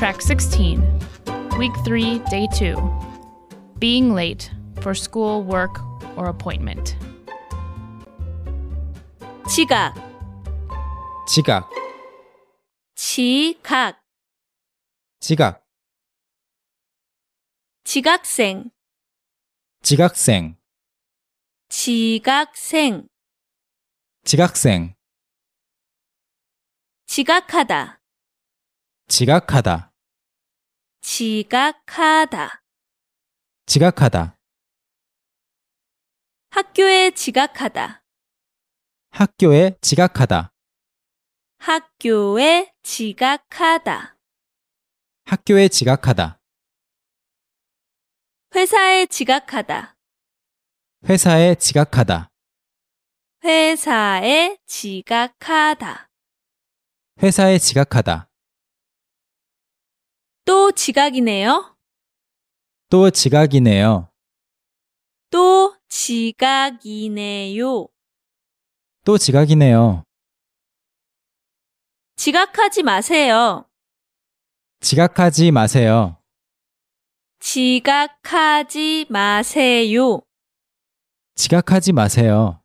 Track 16, Week 3, Day 2. Being late for school, work, or appointment. 지각, 지각, 지각, 지각, 지각생, 지각생, 지각생, 지각생, 지각하다, 지각하다, 지각하다. 지각하다, 학교에 지각하다, 학교에 지각하다, 학교에 지각하다. 학교에 지각하다, 회사에 지각하다, 회사에 지각하다, 회사에 지각하다. 회사에 지각하다, 또 지각이네요. 또 지각이네요, 또 지각이네요. 또 지각이네요, 지각하지 마세요. 지각하지 마세요, 지각하지 마세요. 지각하지 마세요,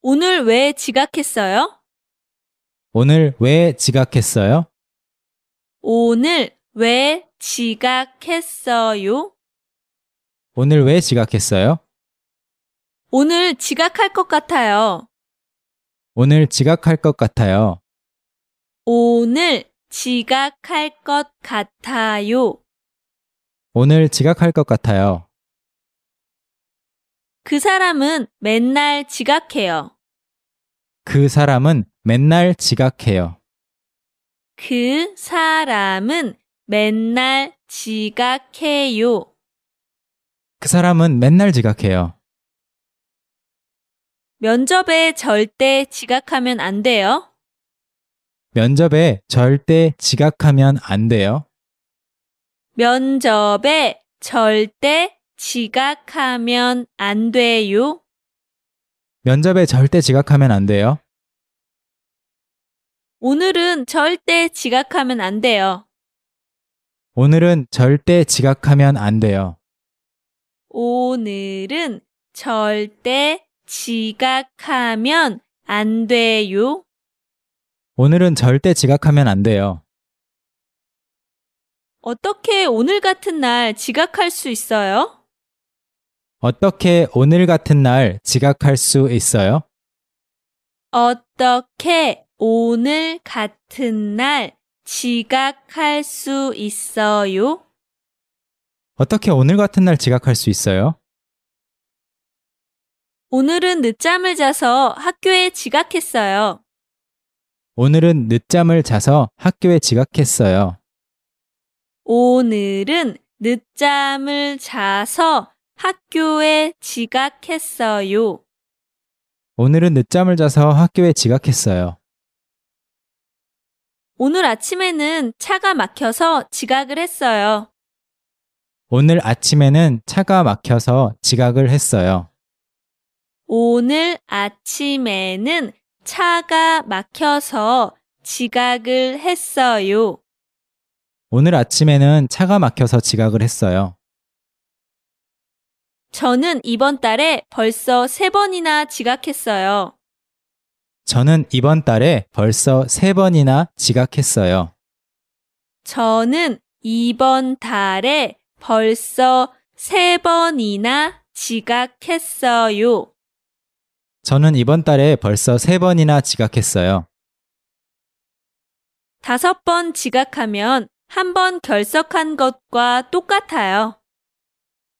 오늘 왜 지각했어요? 오늘 왜 지각했어요? 오늘 왜 지각했어요? 오늘 왜 지각했어요? 오늘 지각할 것 같아요. 오늘 지각할 것 같아요. 오늘 지각할 것 같아요. 오늘 지각할 것 같아요. 그 사람은 맨날 지각해요. 그 사람은 맨날 지각해요. 그 사람은 맨날 지각해요. 그 사람은 맨날 지각해요. 면접에 절대 지각하면 안 돼요. 면접에 절대 지각하면 안 돼요. 면접에 절대 지각하면 안 돼요. 면접에 절대 지각하면 안 돼요. 오늘은 절대 지각하면 안 돼요. 오늘은 절대 지각하면 안 돼요. 오늘은 절대 지각하면 안 돼요. 오늘은 절대 지각하면 안 돼요. 어떻게 오늘 같은 날 지각할 수 있어요? 어떻게 오늘 같은 날 지각할 수 있어요? 어떻게 오늘 같은 날 지각할 수 있어요? 어떻게 오늘 같은 날 지각할 수 있어요? 오늘은 늦잠을 자서 학교에 지각했어요. 오늘은 늦잠을 자서 학교에 지각했어요. 오늘은 늦잠을 자서 학교에 지각했어요. 오늘은 늦잠을 자서 학교에 지각했어요. 오늘 아침에는 차가 막혀서 지각을 했어요. 오늘 아침에는 차가 막혀서 지각을 했어요. 오늘 아침에는 차가 막혀서 지각을 했어요. 오늘 아침에는 차가 막혀서 지각을 했어요. 저는 이번 달에 벌써 세 번이나 지각했어요. 저는 이번 달에 벌써 세 번이나 지각했어요. 저는 이번 달에 벌써 세 번이나 지각했어요. 저는 이번 달에 벌써 세 번이나 지각했어요. 다섯 번 지각하면 한 번 결석한 것과 똑같아요.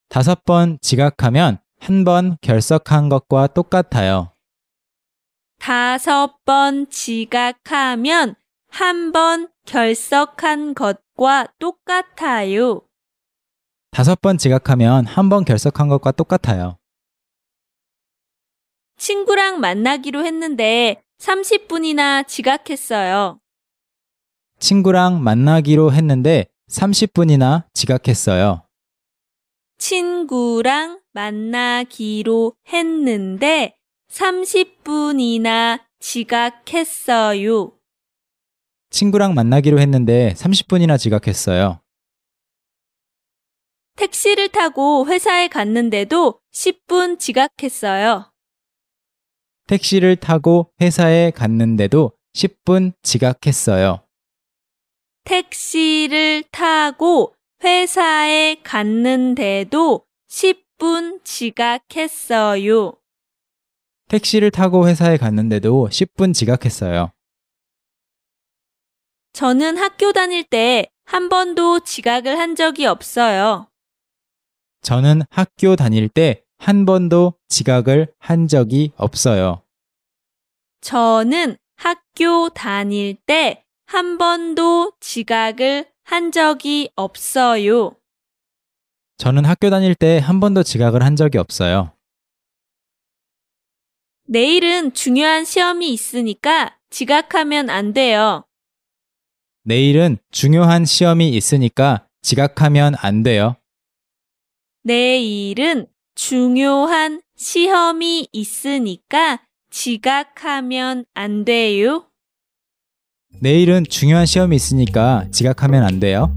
다섯 번 지각하면 한 번 결석한 것과 똑같아요. 다섯 번 지각하면 한 번 결석한 것과 똑같아요. 다섯 번 지각하면 한 번 결석한 것과 똑같아요. 친구랑 만나기로 했는데 30분이나 지각했어요. 친구랑 만나기로 했는데 30분이나 지각했어요. 친구랑 만나기로 했는데 30분이나 지각했어요. 친구랑 만나기로 했는데 30분이나 지각했어요. 택시를 타고 회사에 갔는데도 10분 지각했어요. 택시를 타고 회사에 갔는데도 10분 지각했어요. 택시를 타고 회사에 갔는데도 10분 지각했어요. 택시를 타고 회사에 갔는데도 10분 지각했어요. 저는 학교 다닐 때 한 번도 지각을 한 적이 없어요. 저는 학교 다닐 때 한 번도 지각을 한 적이 없어요. 저는 학교 다닐 때 한 번도 지각을 한 적이 없어요. 저는 학교 다닐 때 한 번도 지각을 한 적이 없어요. 내일은 중요한 시험이 있으니까 지각하면 안 돼요. 내일은 중요한 시험이 있으니까 지각하면 안 돼요. 내일은 중요한 시험이 있으니까 지각하면 안 돼요. 내일은 중요한 시험이 있으니까 지각하면 안 돼요.